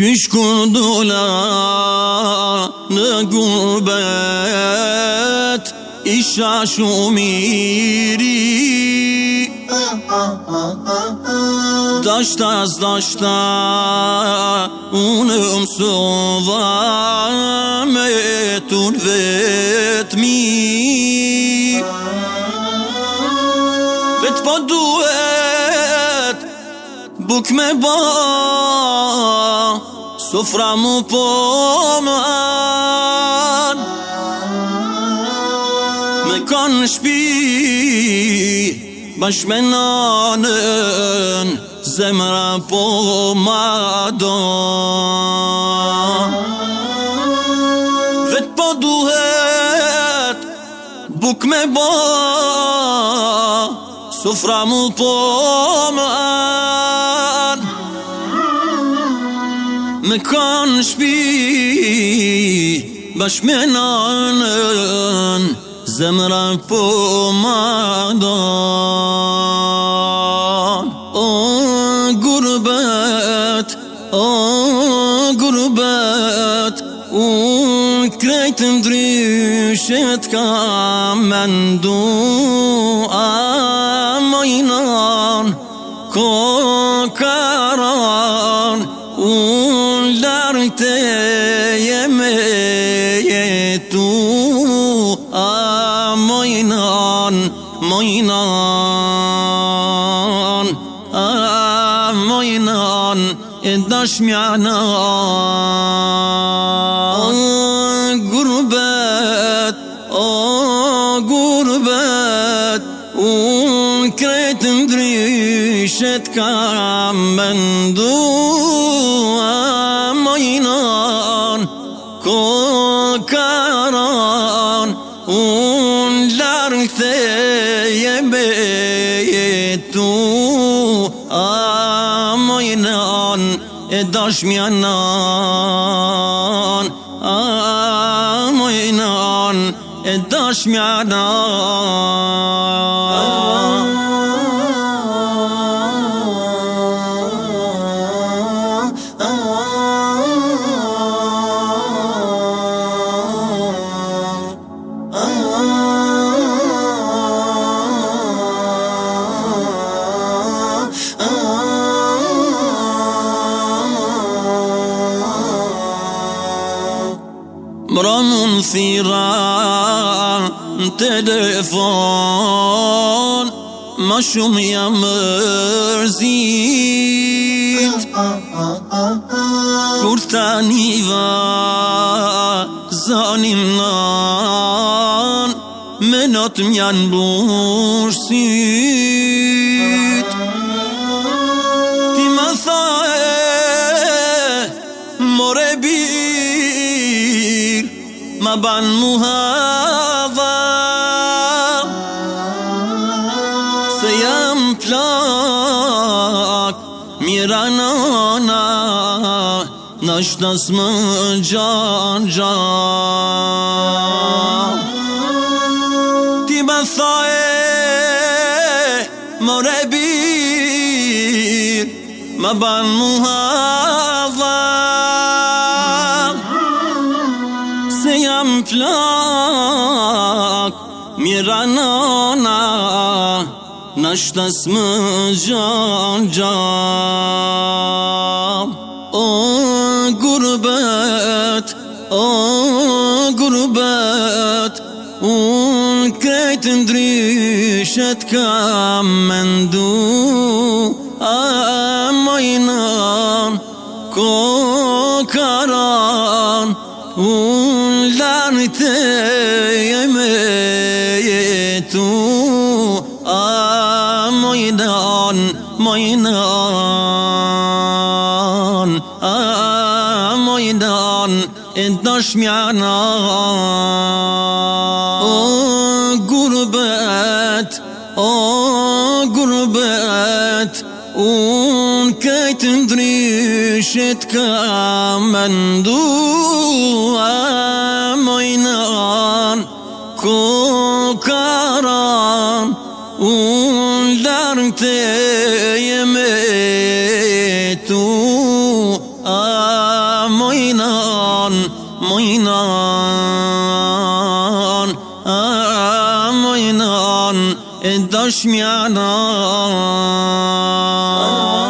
Qysh ku dola në gubet Isha shumiri Dashtas, dashta Unë më sova me vetëmi Vetë po duhet Buk me ba Sufra mu po më an Me kon shpi Bash nanën Zemra po më do Vet po duhet Buk me bo Sufra mu po më an ما كانش بيه باش من عنان زمرا بومادان آن قربت آن قربت وكريتم دريشت كامندو آمينان كون a mojnan, mojnan, a mojnan, e dashmja në a gurbet, a gurbet, unë kretë ndryshet kam bëndu, a mojnan, kërë këthe e betu A mojnan e dashmjanan A mojnan e dashmjanan انصرا تلفون مشوم يا مرزيد كرتاني و زانمنان منات ميان برسيد تمثال مربي بنوها و سیم پلاک میرنانا نشنس من جان جان تی بثای مره بیر مبن موها ranona Našta smo žođa O gurbet, o gurbet Unkajt ndrishet ka mendu A mojna ko karan Ulan te yemek tu a mojnan mojnan a mojnan e dashmja na o gurbet o gurbet un këtë ndryshet ka mandu a mojnan të jeme tu A mojnan, mojnan A mojnan e dashmjana A